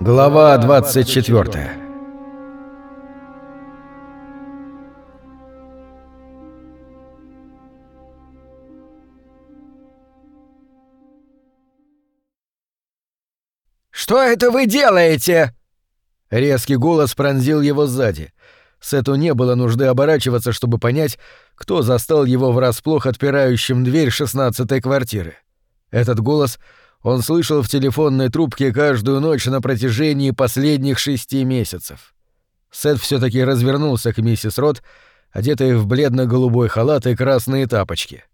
Глава 24 «Что это вы делаете?» Резкий голос пронзил его сзади. Сету не было нужды оборачиваться, чтобы понять, кто застал его врасплох отпирающим дверь шестнадцатой квартиры. Этот голос он слышал в телефонной трубке каждую ночь на протяжении последних шести месяцев. Сет все таки развернулся к миссис Рот, одетой в бледно-голубой халат и красные тапочки.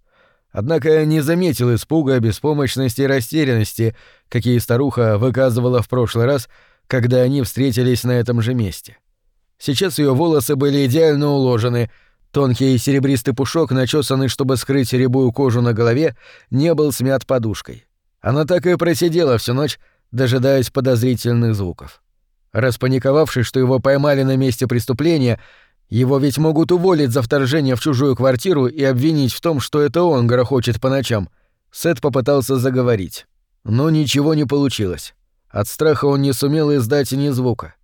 Однако не заметил испуга, беспомощности и растерянности, какие старуха выказывала в прошлый раз, когда они встретились на этом же месте. Сейчас ее волосы были идеально уложены, тонкий серебристый пушок, начесанный, чтобы скрыть рябую кожу на голове, не был смят подушкой. Она так и просидела всю ночь, дожидаясь подозрительных звуков. Распаниковавшись, что его поймали на месте преступления, его ведь могут уволить за вторжение в чужую квартиру и обвинить в том, что это он грохочет по ночам. Сет попытался заговорить. Но ничего не получилось. От страха он не сумел издать ни звука.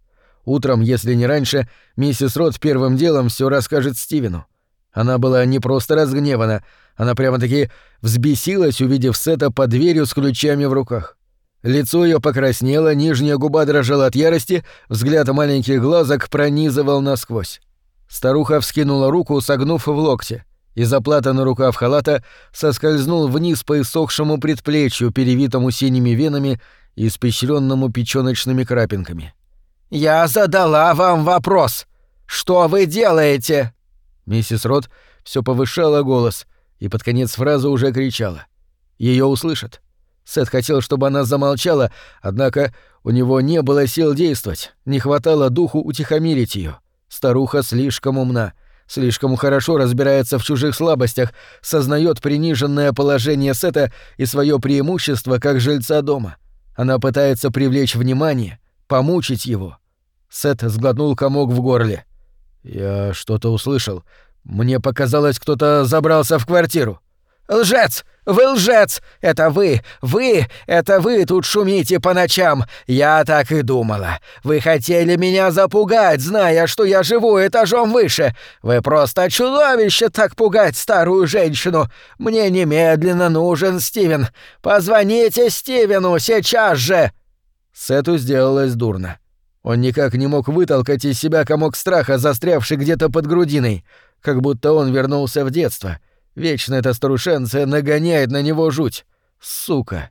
Утром, если не раньше, миссис Рот первым делом все расскажет Стивену. Она была не просто разгневана, она прямо-таки взбесилась, увидев Сета под дверью с ключами в руках. Лицо ее покраснело, нижняя губа дрожала от ярости, взгляд маленьких глазок пронизывал насквозь. Старуха вскинула руку, согнув в локте, и заплатанный рукав халата соскользнул вниз по иссохшему предплечью, перевитому синими венами и испещренному печёночными крапинками. «Я задала вам вопрос. Что вы делаете?» Миссис Рот все повышала голос и под конец фразы уже кричала. Ее услышат. Сет хотел, чтобы она замолчала, однако у него не было сил действовать, не хватало духу утихомирить ее. Старуха слишком умна, слишком хорошо разбирается в чужих слабостях, сознает приниженное положение Сета и свое преимущество как жильца дома. Она пытается привлечь внимание, помучить его. Сет сглотнул комок в горле. «Я что-то услышал. Мне показалось, кто-то забрался в квартиру». «Лжец! Вы лжец! Это вы! Вы! Это вы тут шумите по ночам! Я так и думала! Вы хотели меня запугать, зная, что я живу этажом выше! Вы просто чудовище так пугать старую женщину! Мне немедленно нужен Стивен! Позвоните Стивену сейчас же!» Сету сделалось дурно. Он никак не мог вытолкать из себя комок страха, застрявший где-то под грудиной, как будто он вернулся в детство — Вечно эта старушенция нагоняет на него жуть. Сука.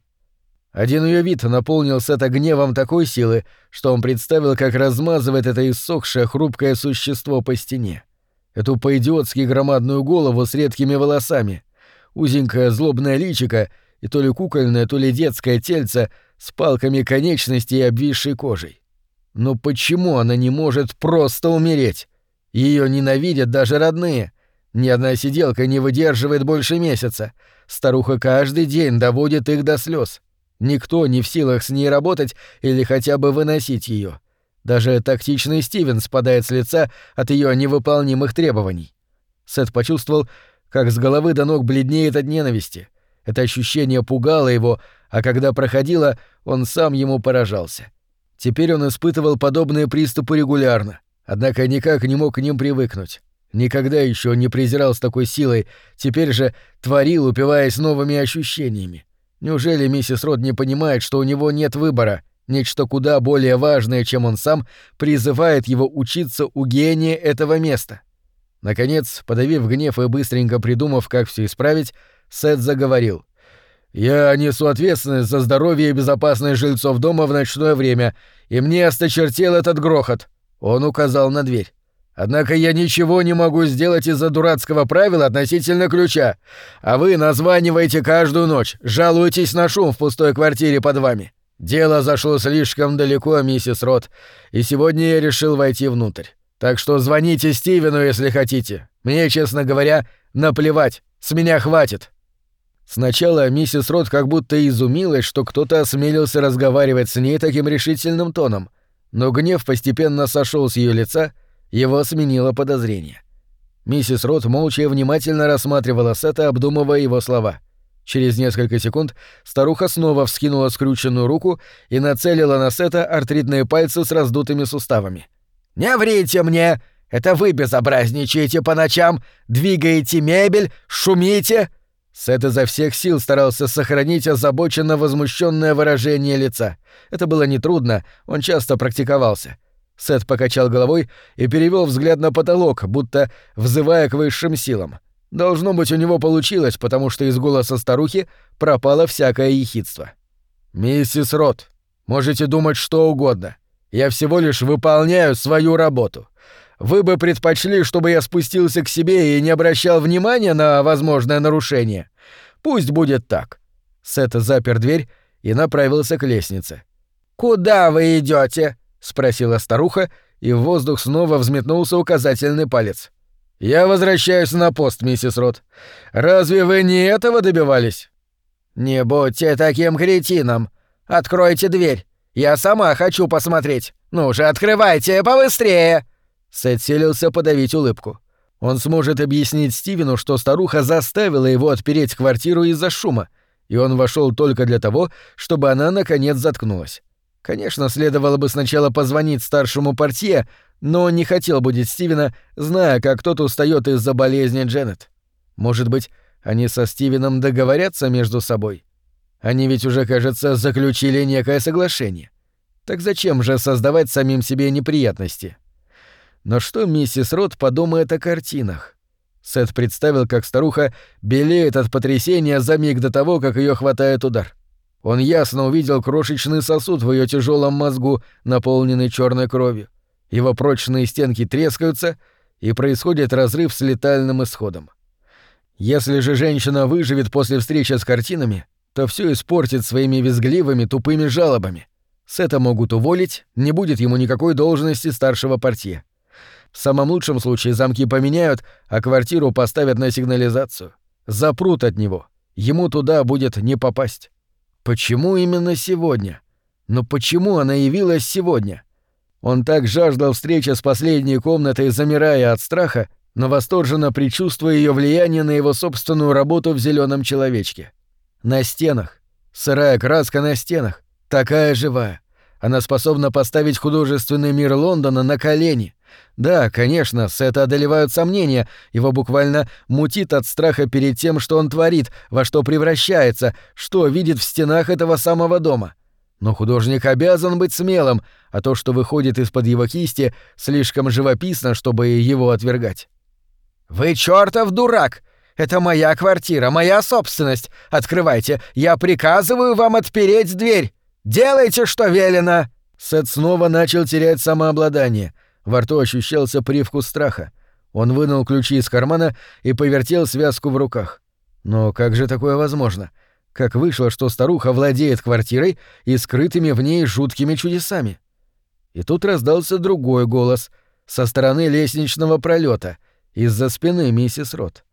Один ее вид наполнил Сета гневом такой силы, что он представил, как размазывает это иссохшее хрупкое существо по стене. Эту по-идиотски громадную голову с редкими волосами, узенькое злобное личико и то ли кукольное, то ли детское тельце с палками конечностей и обвисшей кожей. Но почему она не может просто умереть? Ее ненавидят даже родные — ни одна сиделка не выдерживает больше месяца. Старуха каждый день доводит их до слез. Никто не в силах с ней работать или хотя бы выносить ее. Даже тактичный Стивен спадает с лица от ее невыполнимых требований. Сет почувствовал, как с головы до ног бледнеет от ненависти. Это ощущение пугало его, а когда проходило, он сам ему поражался. Теперь он испытывал подобные приступы регулярно, однако никак не мог к ним привыкнуть. Никогда еще не презирал с такой силой, теперь же творил, упиваясь новыми ощущениями. Неужели миссис Род не понимает, что у него нет выбора? Нечто куда более важное, чем он сам, призывает его учиться у гения этого места. Наконец, подавив гнев и быстренько придумав, как все исправить, Сет заговорил. «Я несу ответственность за здоровье и безопасность жильцов дома в ночное время, и мне осточертел этот грохот». Он указал на дверь. Однако я ничего не могу сделать из-за дурацкого правила относительно ключа. А вы названиваете каждую ночь, жалуетесь на шум в пустой квартире под вами. Дело зашло слишком далеко, миссис Рот, и сегодня я решил войти внутрь. Так что звоните Стивену, если хотите. Мне, честно говоря, наплевать. С меня хватит. Сначала миссис Рот как будто изумилась, что кто-то осмелился разговаривать с ней таким решительным тоном, но гнев постепенно сошел с ее лица, его сменило подозрение. Миссис Рот молча и внимательно рассматривала Сета, обдумывая его слова. Через несколько секунд старуха снова вскинула скрюченную руку и нацелила на Сета артритные пальцы с раздутыми суставами. «Не врите мне! Это вы безобразничаете по ночам, двигаете мебель, шумите!» Сет изо всех сил старался сохранить озабоченно возмущенное выражение лица. Это было нетрудно, он часто практиковался. Сет покачал головой и перевел взгляд на потолок, будто взывая к высшим силам. Должно быть, у него получилось, потому что из голоса старухи пропало всякое ехидство. «Миссис Рот, можете думать что угодно. Я всего лишь выполняю свою работу. Вы бы предпочли, чтобы я спустился к себе и не обращал внимания на возможное нарушение? Пусть будет так». Сет запер дверь и направился к лестнице. «Куда вы идете? спросила старуха, и в воздух снова взметнулся указательный палец. «Я возвращаюсь на пост, миссис Рот. Разве вы не этого добивались?» «Не будьте таким кретином. Откройте дверь. Я сама хочу посмотреть. Ну же, открывайте, побыстрее!» Сет селился подавить улыбку. Он сможет объяснить Стивену, что старуха заставила его отпереть квартиру из-за шума, и он вошел только для того, чтобы она наконец заткнулась. Конечно, следовало бы сначала позвонить старшему портье, но не хотел будить Стивена, зная, как тот устает из-за болезни Дженнет. Может быть, они со Стивеном договорятся между собой? Они ведь уже, кажется, заключили некое соглашение. Так зачем же создавать самим себе неприятности? Но что миссис Рот подумает о картинах? Сет представил, как старуха белеет от потрясения за миг до того, как ее хватает удар. Он ясно увидел крошечный сосуд в ее тяжелом мозгу, наполненный черной кровью. Его прочные стенки трескаются, и происходит разрыв с летальным исходом. Если же женщина выживет после встречи с картинами, то все испортит своими визгливыми тупыми жалобами. С это могут уволить, не будет ему никакой должности старшего портье. В самом лучшем случае замки поменяют, а квартиру поставят на сигнализацию. Запрут от него. Ему туда будет не попасть. Почему именно сегодня? Но почему она явилась сегодня? Он так жаждал встречи с последней комнатой, замирая от страха, но восторженно предчувствуя ее влияние на его собственную работу в зеленом человечке. На стенах. Сырая краска на стенах. Такая живая. Она способна поставить художественный мир Лондона на колени. Да, конечно, Сета одолевают сомнения, его буквально мутит от страха перед тем, что он творит, во что превращается, что видит в стенах этого самого дома. Но художник обязан быть смелым, а то, что выходит из-под его кисти, слишком живописно, чтобы его отвергать. «Вы чертов дурак! Это моя квартира, моя собственность! Открывайте! Я приказываю вам отпереть дверь! Делайте, что велено!» Сет снова начал терять самообладание. Во рту ощущался привкус страха. Он вынул ключи из кармана и повертел связку в руках. Но как же такое возможно? — как вышло, что старуха владеет квартирой и скрытыми в ней жуткими чудесами. И тут раздался другой голос со стороны лестничного пролета, из-за спины миссис Рот.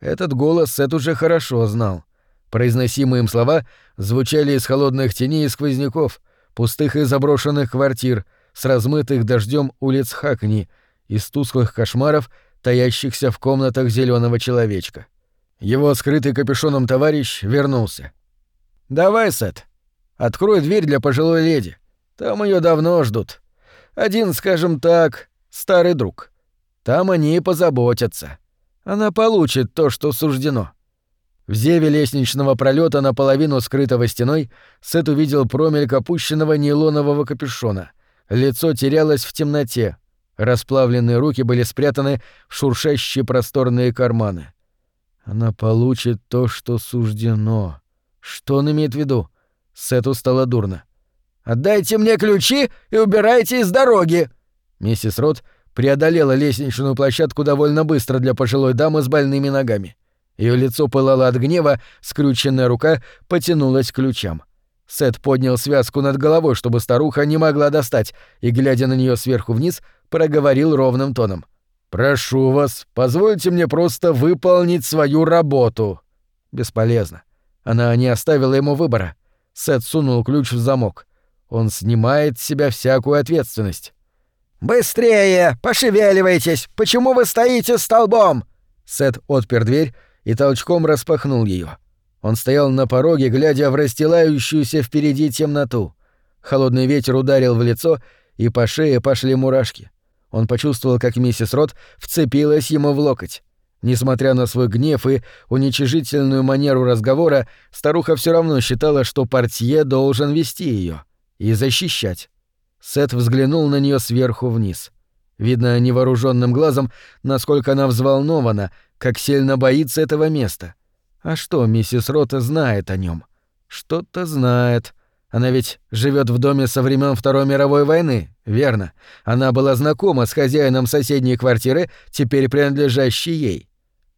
Этот голос Сет уже хорошо знал. Произносимые им слова звучали из холодных теней и сквозняков, пустых и заброшенных квартир, с размытых дождем улиц Хакни, из тусклых кошмаров, таящихся в комнатах зеленого человечка. Его скрытый капюшоном товарищ вернулся. «Давай, Сет, открой дверь для пожилой леди. Там ее давно ждут. Один, скажем так, старый друг. Там они и позаботятся. Она получит то, что суждено». В зеве лестничного пролета наполовину скрытого стеной Сет увидел промельк опущенного нейлонового капюшона. Лицо терялось в темноте. Расплавленные руки были спрятаны в шуршащие просторные карманы. Она получит то, что суждено. Что он имеет в виду? Сету стало дурно. «Отдайте мне ключи и убирайте из дороги!» Миссис Рот преодолела лестничную площадку довольно быстро для пожилой дамы с больными ногами. Ее лицо пылало от гнева, скрюченная рука потянулась к ключам. Сет поднял связку над головой, чтобы старуха не могла достать, и, глядя на нее сверху вниз, проговорил ровным тоном. «Прошу вас, позвольте мне просто выполнить свою работу». Бесполезно. Она не оставила ему выбора. Сет сунул ключ в замок. Он снимает с себя всякую ответственность. «Быстрее! Пошевеливайтесь! Почему вы стоите столбом?» Сет отпер дверь и толчком распахнул ее. Он стоял на пороге, глядя в расстилающуюся впереди темноту. Холодный ветер ударил в лицо, и по шее пошли мурашки. Он почувствовал, как миссис Рот вцепилась ему в локоть. Несмотря на свой гнев и уничижительную манеру разговора, старуха все равно считала, что портье должен вести ее и защищать. Сет взглянул на нее сверху вниз. Видно невооруженным глазом, насколько она взволнована, как сильно боится этого места. А что миссис Рота знает о нем? Что-то знает. Она ведь живет в доме со времен Второй мировой войны, верно? Она была знакома с хозяином соседней квартиры, теперь принадлежащей ей.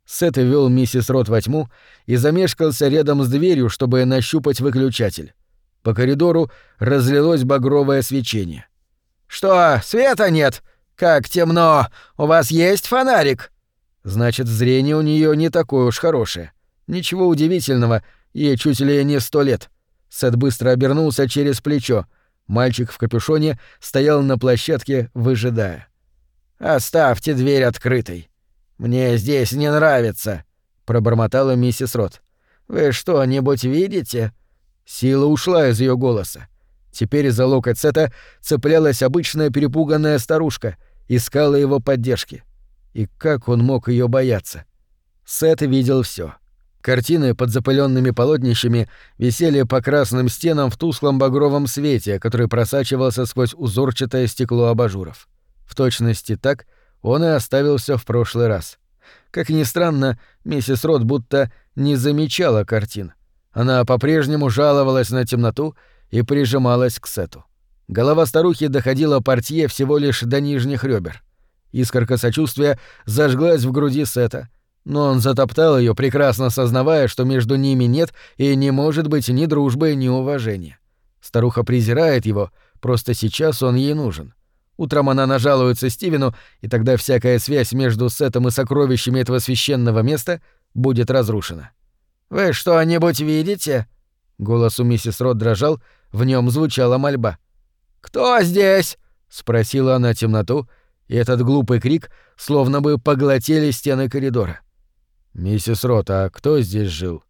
Сет вел миссис Рот во тьму и замешкался рядом с дверью, чтобы нащупать выключатель. По коридору разлилось багровое свечение. «Что, света нет? Как темно! У вас есть фонарик?» Значит, зрение у нее не такое уж хорошее. Ничего удивительного, ей чуть ли не сто лет. Сет быстро обернулся через плечо. Мальчик в капюшоне стоял на площадке, выжидая. «Оставьте дверь открытой. «Мне здесь не нравится», — пробормотала миссис Рот. «Вы что-нибудь видите?» Сила ушла из ее голоса. Теперь за локоть Сета цеплялась обычная перепуганная старушка, искала его поддержки. И как он мог ее бояться? Сет видел все. Картины под запыленными полотнищами висели по красным стенам в тусклом багровом свете, который просачивался сквозь узорчатое стекло абажуров. В точности так, он и оставился в прошлый раз. Как ни странно, миссис Рот будто не замечала картин. Она по-прежнему жаловалась на темноту и прижималась к Сету. Голова старухи доходила портье всего лишь до нижних ребер. Искорка сочувствия зажглась в груди Сета, но он затоптал ее, прекрасно сознавая, что между ними нет и не может быть ни дружбы, ни уважения. Старуха презирает его, просто сейчас он ей нужен. Утром она нажалуется Стивену, и тогда всякая связь между Сетом и сокровищами этого священного места будет разрушена. «Вы что-нибудь видите?» Голос у миссис Рот дрожал, в нем звучала мольба. «Кто здесь?» — спросила она темноту, и этот глупый крик словно бы поглотили стены коридора. «Миссис Рот, а кто здесь жил?»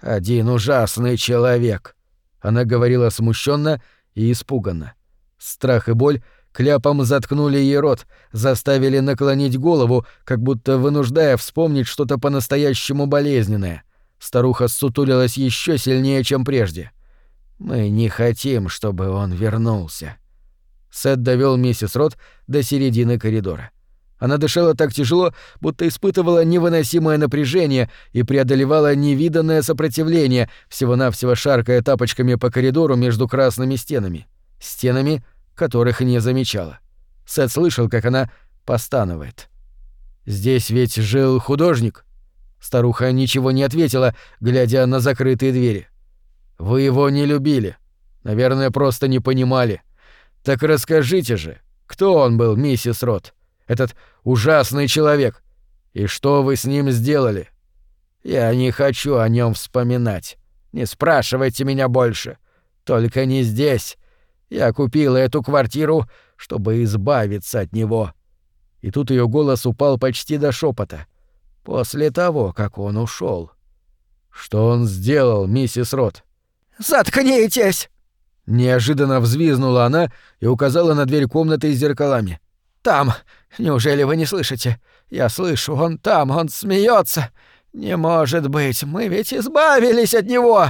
«Один ужасный человек», — она говорила смущенно и испуганно. Страх и боль Кляпом заткнули ей рот, заставили наклонить голову, как будто вынуждая вспомнить что-то по-настоящему болезненное. Старуха сутулилась еще сильнее, чем прежде. «Мы не хотим, чтобы он вернулся». Сет довел миссис Рот до середины коридора. Она дышала так тяжело, будто испытывала невыносимое напряжение и преодолевала невиданное сопротивление, всего-навсего шаркая тапочками по коридору между красными стенами. Стенами, которых не замечала. Сет слышал, как она постанывает. «Здесь ведь жил художник?» Старуха ничего не ответила, глядя на закрытые двери. «Вы его не любили. Наверное, просто не понимали. Так расскажите же, кто он был, миссис Рот? Этот ужасный человек. И что вы с ним сделали?» «Я не хочу о нем вспоминать. Не спрашивайте меня больше. Только не здесь. Я купила эту квартиру, чтобы избавиться от него. И тут ее голос упал почти до шепота. После того, как он ушел. Что он сделал, миссис Рот? Заткнитесь! Неожиданно взвизнула она и указала на дверь комнаты с зеркалами. Там. Неужели вы не слышите? Я слышу, он там, он смеется. Не может быть, мы ведь избавились от него.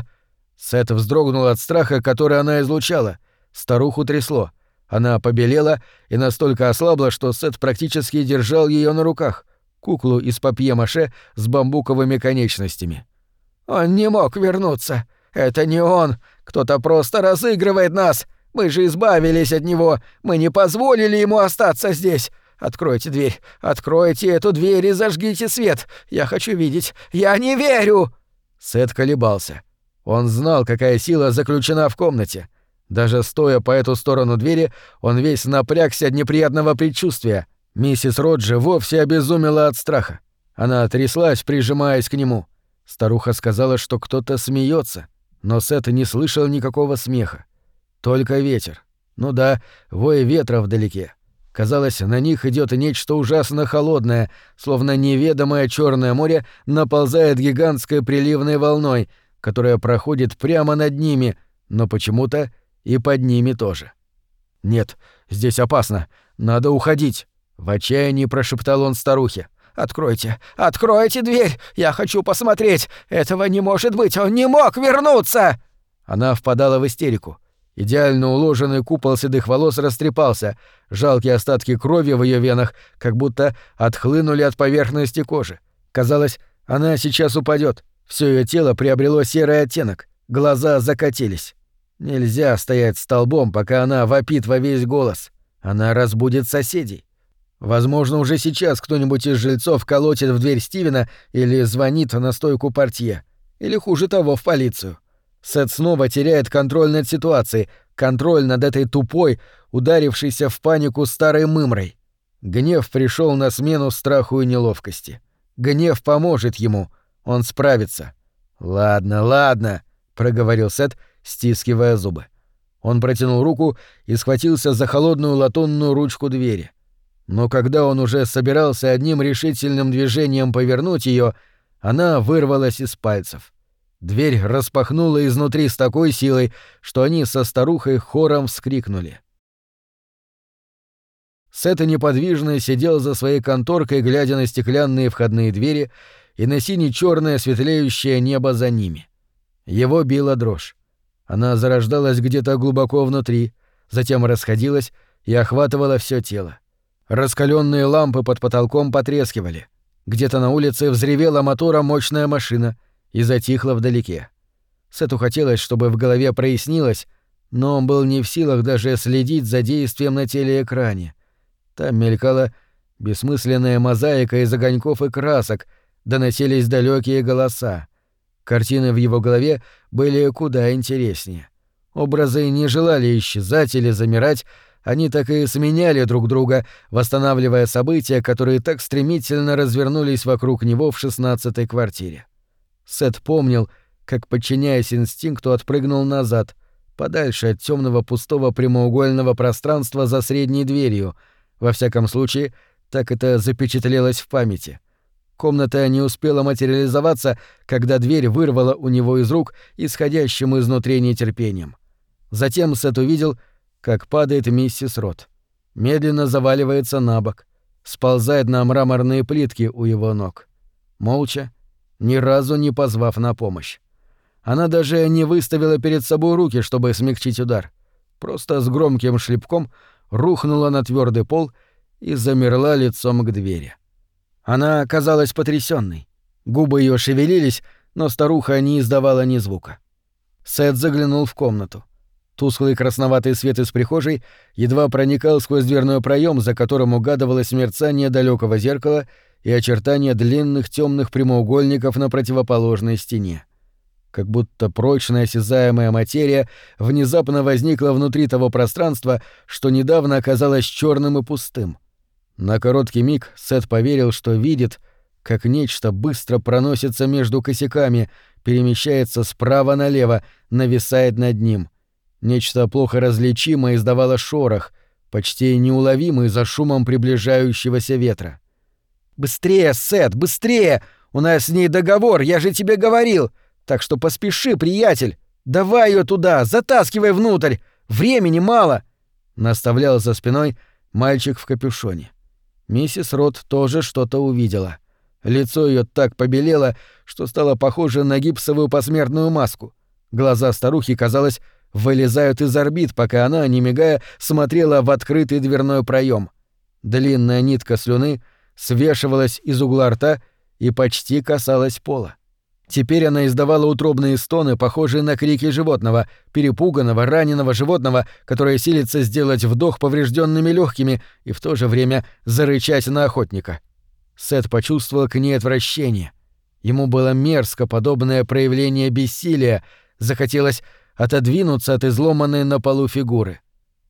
Сет вздрогнул от страха, который она излучала. Старуху трясло. Она побелела и настолько ослабла, что Сет практически держал ее на руках, куклу из папье-маше с бамбуковыми конечностями. «Он не мог вернуться. Это не он. Кто-то просто разыгрывает нас. Мы же избавились от него. Мы не позволили ему остаться здесь. Откройте дверь. Откройте эту дверь и зажгите свет. Я хочу видеть. Я не верю!» Сет колебался. Он знал, какая сила заключена в комнате. Даже стоя по эту сторону двери, он весь напрягся от неприятного предчувствия. Миссис Роджи вовсе обезумела от страха. Она тряслась, прижимаясь к нему. Старуха сказала, что кто-то смеется, но Сет не слышал никакого смеха. Только ветер. Ну да, вой ветра вдалеке. Казалось, на них идет нечто ужасно холодное, словно неведомое черное море наползает гигантской приливной волной, которая проходит прямо над ними, но почему-то и под ними тоже. «Нет, здесь опасно. Надо уходить», — в отчаянии прошептал он старухе. «Откройте, откройте дверь! Я хочу посмотреть! Этого не может быть! Он не мог вернуться!» Она впадала в истерику. Идеально уложенный купол седых волос растрепался, жалкие остатки крови в ее венах как будто отхлынули от поверхности кожи. Казалось, она сейчас упадет. Все ее тело приобрело серый оттенок, глаза закатились. Нельзя стоять столбом, пока она вопит во весь голос. Она разбудит соседей. Возможно, уже сейчас кто-нибудь из жильцов колотит в дверь Стивена или звонит на стойку портье. Или хуже того, в полицию. Сет снова теряет контроль над ситуацией, контроль над этой тупой, ударившейся в панику старой мымрой. Гнев пришел на смену страху и неловкости. Гнев поможет ему, он справится. «Ладно, ладно», — проговорил Сет, стискивая зубы. Он протянул руку и схватился за холодную латунную ручку двери. Но когда он уже собирался одним решительным движением повернуть ее, она вырвалась из пальцев. Дверь распахнула изнутри с такой силой, что они со старухой хором вскрикнули. Сета неподвижно сидел за своей конторкой, глядя на стеклянные входные двери и на сине-черное светлеющее небо за ними. Его била дрожь. Она зарождалась где-то глубоко внутри, затем расходилась и охватывала все тело. Раскаленные лампы под потолком потрескивали. Где-то на улице взревела мотора мощная машина — и затихла вдалеке. Сету хотелось, чтобы в голове прояснилось, но он был не в силах даже следить за действием на телеэкране. Там мелькала бессмысленная мозаика из огоньков и красок, доносились далекие голоса. Картины в его голове были куда интереснее. Образы не желали исчезать или замирать, они так и сменяли друг друга, восстанавливая события, которые так стремительно развернулись вокруг него в шестнадцатой квартире. Сет помнил, как, подчиняясь инстинкту, отпрыгнул назад, подальше от темного пустого прямоугольного пространства за средней дверью. Во всяком случае, так это запечатлелось в памяти. Комната не успела материализоваться, когда дверь вырвала у него из рук исходящим изнутри нетерпением. Затем Сет увидел, как падает миссис Рот. Медленно заваливается на бок, сползает на мраморные плитки у его ног. Молча, ни разу не позвав на помощь. Она даже не выставила перед собой руки, чтобы смягчить удар. Просто с громким шлепком рухнула на твердый пол и замерла лицом к двери. Она оказалась потрясенной. Губы ее шевелились, но старуха не издавала ни звука. Сет заглянул в комнату. Тусклый красноватый свет из прихожей едва проникал сквозь дверной проем, за которым угадывалось мерцание далекого зеркала и очертания длинных темных прямоугольников на противоположной стене. Как будто прочная осязаемая материя внезапно возникла внутри того пространства, что недавно оказалось черным и пустым. На короткий миг Сет поверил, что видит, как нечто быстро проносится между косяками, перемещается справа налево, нависает над ним. Нечто плохо различимое издавало шорох, почти неуловимый за шумом приближающегося ветра. «Быстрее, Сет, быстрее! У нас с ней договор, я же тебе говорил! Так что поспеши, приятель! Давай ее туда, затаскивай внутрь! Времени мало!» Наставлял за спиной мальчик в капюшоне. Миссис Рот тоже что-то увидела. Лицо ее так побелело, что стало похоже на гипсовую посмертную маску. Глаза старухи, казалось, вылезают из орбит, пока она, не мигая, смотрела в открытый дверной проем. Длинная нитка слюны — свешивалась из угла рта и почти касалась пола. Теперь она издавала утробные стоны, похожие на крики животного, перепуганного, раненого животного, которое силится сделать вдох поврежденными легкими и в то же время зарычать на охотника. Сет почувствовал к ней отвращение. Ему было мерзко подобное проявление бессилия, захотелось отодвинуться от изломанной на полу фигуры.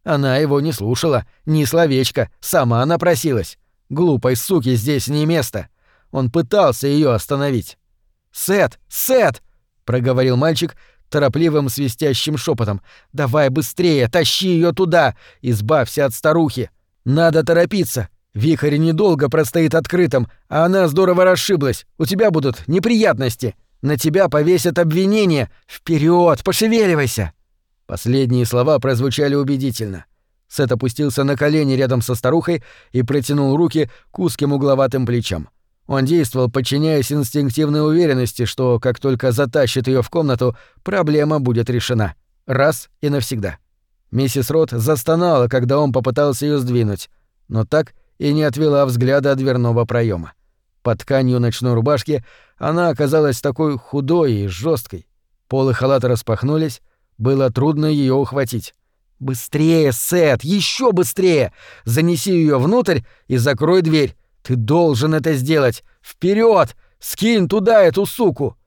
Она его не слушала, ни словечко, сама она просилась. Глупой суки здесь не место. Он пытался ее остановить. «Сет! Сет!» — проговорил мальчик торопливым свистящим шепотом. «Давай быстрее, тащи ее туда! Избавься от старухи! Надо торопиться! Вихрь недолго простоит открытым, а она здорово расшиблась. У тебя будут неприятности. На тебя повесят обвинение! Вперед, пошевеливайся!» Последние слова прозвучали убедительно. Сет опустился на колени рядом со старухой и протянул руки к узким угловатым плечам. Он действовал, подчиняясь инстинктивной уверенности, что как только затащит ее в комнату, проблема будет решена. Раз и навсегда. Миссис Рот застонала, когда он попытался ее сдвинуть, но так и не отвела взгляда от дверного проема. Под тканью ночной рубашки она оказалась такой худой и жесткой. Полы халата распахнулись, было трудно ее ухватить. «Быстрее, Сет, еще быстрее! Занеси ее внутрь и закрой дверь. Ты должен это сделать! Вперед! Скинь туда эту суку!»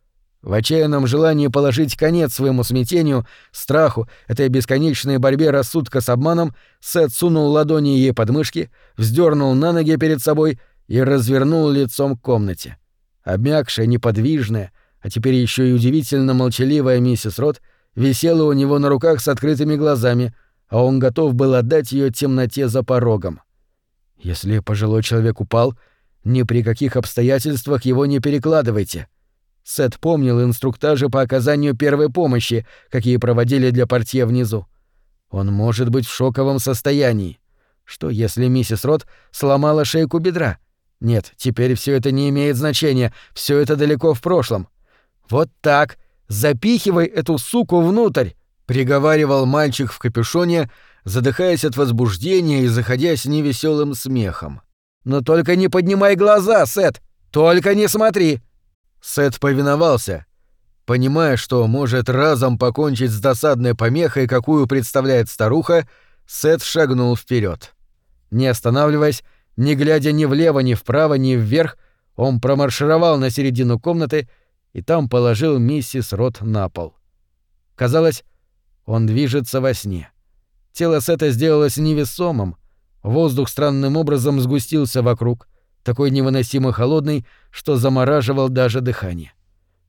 В отчаянном желании положить конец своему смятению, страху, этой бесконечной борьбе рассудка с обманом, Сет сунул ладони ей под мышки, вздернул на ноги перед собой и развернул лицом к комнате. Обмякшая, неподвижная, а теперь еще и удивительно молчаливая миссис Рот висела у него на руках с открытыми глазами, а он готов был отдать ее темноте за порогом. Если пожилой человек упал, ни при каких обстоятельствах его не перекладывайте. Сет помнил инструктажи по оказанию первой помощи, какие проводили для портье внизу. Он может быть в шоковом состоянии. Что если миссис Рот сломала шейку бедра? Нет, теперь все это не имеет значения, все это далеко в прошлом. Вот так, запихивай эту суку внутрь, приговаривал мальчик в капюшоне, задыхаясь от возбуждения и заходясь невеселым смехом. «Но только не поднимай глаза, Сет! Только не смотри!» Сет повиновался, понимая, что может разом покончить с досадной помехой, какую представляет старуха, Сет шагнул вперед. Не останавливаясь, не глядя ни влево, ни вправо, ни вверх, он промаршировал на середину комнаты и там положил миссис Рот на пол. Казалось, он движется во сне. Тело Сета сделалось невесомым, воздух странным образом сгустился вокруг, такой невыносимо холодный, что замораживал даже дыхание.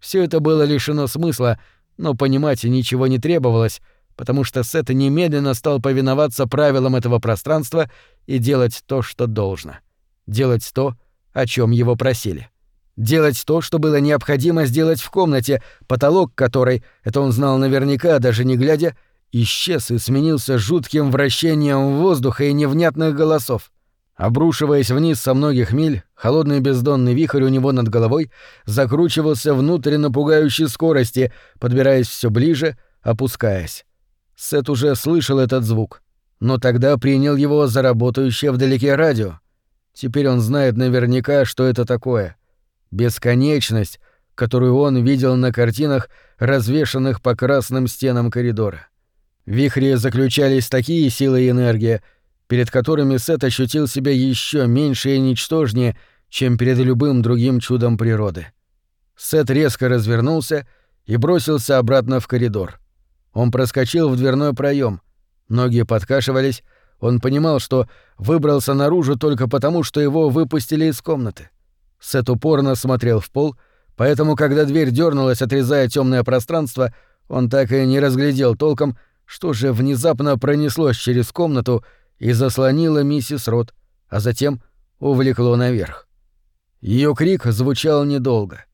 Все это было лишено смысла, но понимать ничего не требовалось, потому что Сет немедленно стал повиноваться правилам этого пространства и делать то, что должно. Делать то, о чем его просили. Делать то, что было необходимо сделать в комнате, потолок которой, это он знал наверняка, даже не глядя, — исчез и сменился жутким вращением воздуха и невнятных голосов. Обрушиваясь вниз со многих миль, холодный бездонный вихрь у него над головой закручивался внутрь на пугающей скорости, подбираясь все ближе, опускаясь. Сет уже слышал этот звук, но тогда принял его за работающее вдалеке радио. Теперь он знает наверняка, что это такое. Бесконечность, которую он видел на картинах, развешанных по красным стенам коридора. В вихре заключались такие силы и энергия, перед которыми Сет ощутил себя еще меньше и ничтожнее, чем перед любым другим чудом природы. Сет резко развернулся и бросился обратно в коридор. Он проскочил в дверной проем. Ноги подкашивались, он понимал, что выбрался наружу только потому, что его выпустили из комнаты. Сет упорно смотрел в пол, поэтому, когда дверь дернулась, отрезая темное пространство, он так и не разглядел толком, что же внезапно пронеслось через комнату и заслонило миссис Рот, а затем увлекло наверх. Ее крик звучал недолго.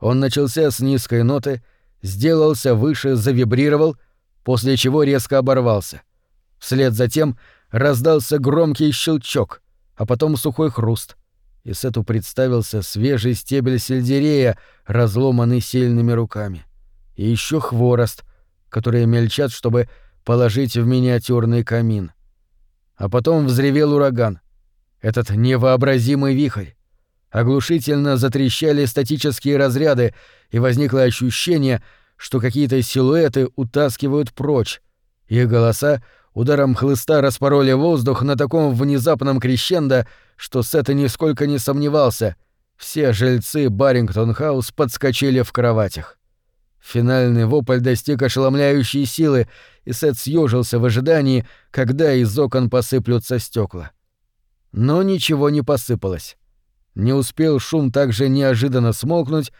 Он начался с низкой ноты, сделался выше, завибрировал, после чего резко оборвался. Вслед за тем раздался громкий щелчок, а потом сухой хруст. И Сету представился свежий стебель сельдерея, разломанный сильными руками. И еще хворост — которые мельчат, чтобы положить в миниатюрный камин. А потом взревел ураган. Этот невообразимый вихрь. Оглушительно затрещали статические разряды, и возникло ощущение, что какие-то силуэты утаскивают прочь. Их голоса ударом хлыста распороли воздух на таком внезапном крещендо, что Сета нисколько не сомневался. Все жильцы Барингтон-хаус подскочили в кроватях. Финальный вопль достиг ошеломляющей силы, и Сет съежился в ожидании, когда из окон посыплются стекла. Но ничего не посыпалось. Не успел шум так же неожиданно смолкнуть,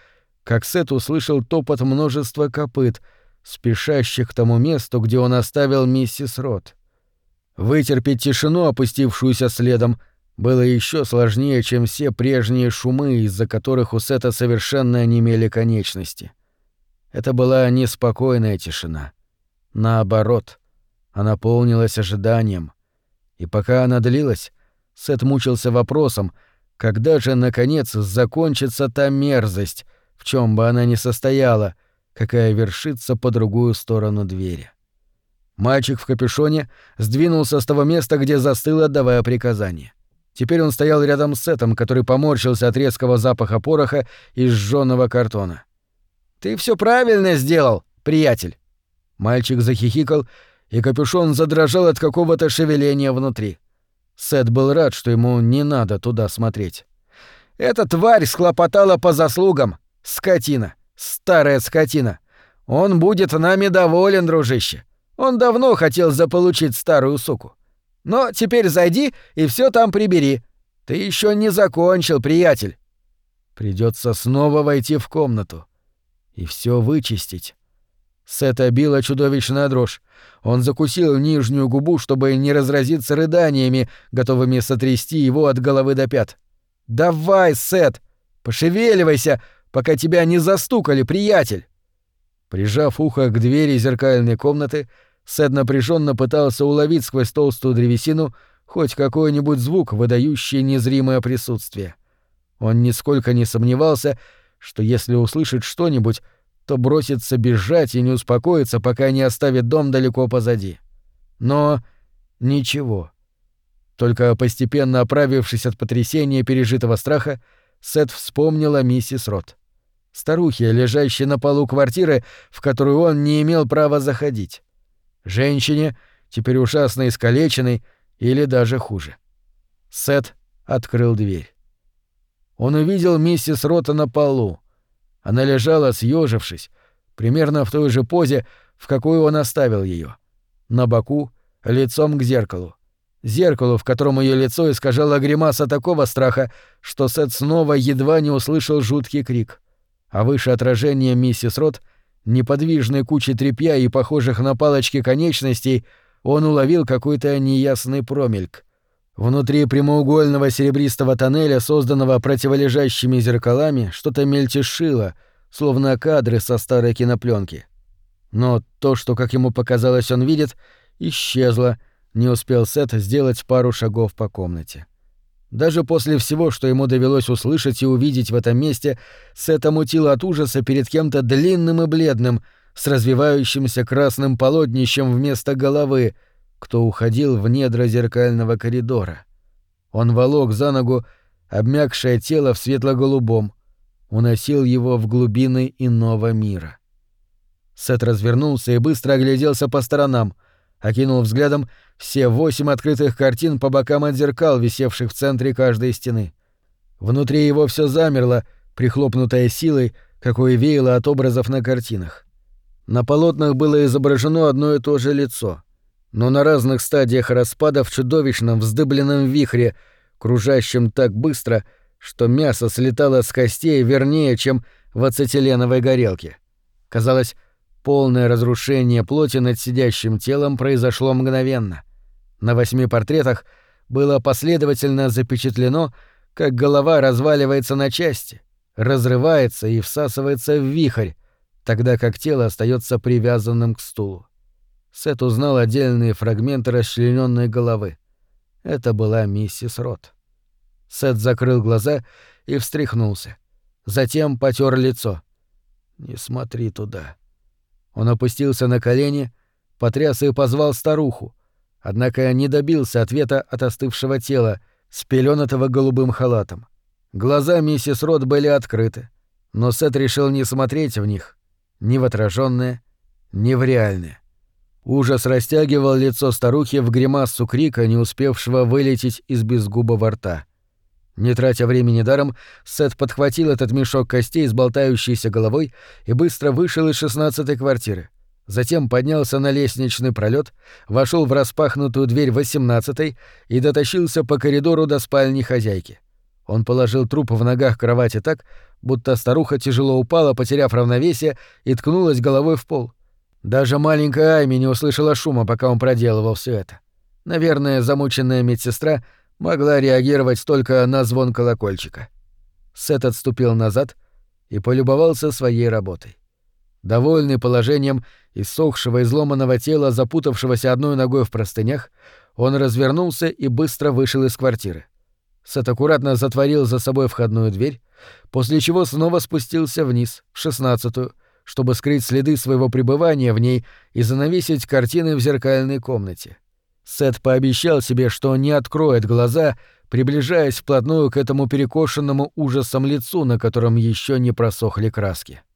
как Сет услышал топот множества копыт, спешащих к тому месту, где он оставил миссис Рот. Вытерпеть тишину, опустившуюся следом, было еще сложнее, чем все прежние шумы, из-за которых у Сета совершенно онемели конечности. Это была неспокойная тишина. Наоборот, она полнилась ожиданием. И пока она длилась, Сет мучился вопросом, когда же, наконец, закончится та мерзость, в чем бы она ни состояла, какая вершится по другую сторону двери. Мальчик в капюшоне сдвинулся с того места, где застыл, отдавая приказание. Теперь он стоял рядом с Сетом, который поморщился от резкого запаха пороха и сжённого картона. «Ты все правильно сделал, приятель!» Мальчик захихикал, и капюшон задрожал от какого-то шевеления внутри. Сет был рад, что ему не надо туда смотреть. «Эта тварь схлопотала по заслугам. Скотина. Старая скотина. Он будет нами доволен, дружище. Он давно хотел заполучить старую суку. Но теперь зайди и все там прибери. Ты еще не закончил, приятель. Придется снова войти в комнату и все вычистить. Сета била чудовищная дрожь. Он закусил нижнюю губу, чтобы не разразиться рыданиями, готовыми сотрясти его от головы до пят. «Давай, Сет! Пошевеливайся, пока тебя не застукали, приятель!» Прижав ухо к двери зеркальной комнаты, Сет напряженно пытался уловить сквозь толстую древесину хоть какой-нибудь звук, выдающий незримое присутствие. Он нисколько не сомневался, что если услышит что-нибудь, то бросится бежать и не успокоится, пока не оставит дом далеко позади. Но ничего. Только постепенно оправившись от потрясения пережитого страха, Сет вспомнил о миссис Рот. Старухе, лежащей на полу квартиры, в которую он не имел права заходить женщине, теперь ужасно искалеченной или даже хуже. Сет открыл дверь. Он увидел миссис Рота на полу. Она лежала, съежившись, примерно в той же позе, в какую он оставил ее, на боку, лицом к зеркалу. Зеркалу, в котором ее лицо искажало гримаса такого страха, что Сет снова едва не услышал жуткий крик. А выше отражения миссис Рот — неподвижной кучи тряпья и похожих на палочки конечностей, он уловил какой-то неясный промельк. Внутри прямоугольного серебристого тоннеля, созданного противолежащими зеркалами, что-то мельтешило, словно кадры со старой кинопленки. Но то, что, как ему показалось, он видит, исчезло, не успел Сет сделать пару шагов по комнате. Даже после всего, что ему довелось услышать и увидеть в этом месте, Сета мутило от ужаса перед кем-то длинным и бледным, с развивающимся красным полотнищем вместо головы, кто уходил в недра зеркального коридора. Он волок за ногу обмякшее тело в светло-голубом, уносил его в глубины иного мира. Сет развернулся и быстро огляделся по сторонам, окинул взглядом все восемь открытых картин по бокам от зеркал, висевших в центре каждой стены. Внутри его все замерло, прихлопнутое силой, какое веяло от образов на картинах. На полотнах было изображено одно и то же лицо, но на разных стадиях распада в чудовищном вздыбленном вихре, кружащем так быстро, что мясо слетало с костей вернее, чем в ацетиленовой горелке. Казалось, Полное разрушение плоти над сидящим телом произошло мгновенно. На восьми портретах было последовательно запечатлено, как голова разваливается на части, разрывается и всасывается в вихрь, тогда как тело остается привязанным к стулу. Сет узнал отдельные фрагменты расчлененной головы. Это была миссис Рот. Сет закрыл глаза и встряхнулся. Затем потер лицо. «Не смотри туда», он опустился на колени, потряс и позвал старуху, однако не добился ответа от остывшего тела, спелёнатого голубым халатом. Глаза миссис Рот были открыты, но Сет решил не смотреть в них, ни в отражённое, ни в реальное. Ужас растягивал лицо старухи в гримасу крика, не успевшего вылететь из безгубого рта. Не тратя времени даром, Сет подхватил этот мешок костей с болтающейся головой и быстро вышел из шестнадцатой квартиры. Затем поднялся на лестничный пролет, вошел в распахнутую дверь восемнадцатой и дотащился по коридору до спальни хозяйки. Он положил труп в ногах кровати так, будто старуха тяжело упала, потеряв равновесие, и ткнулась головой в пол. Даже маленькая Айми не услышала шума, пока он проделывал все это. Наверное, замученная медсестра — могла реагировать только на звон колокольчика. Сет отступил назад и полюбовался своей работой. Довольный положением иссохшего изломанного тела, запутавшегося одной ногой в простынях, он развернулся и быстро вышел из квартиры. Сет аккуратно затворил за собой входную дверь, после чего снова спустился вниз, в шестнадцатую, чтобы скрыть следы своего пребывания в ней и занавесить картины в зеркальной комнате. Сет пообещал себе, что не откроет глаза, приближаясь вплотную к этому перекошенному ужасом лицу, на котором еще не просохли краски. —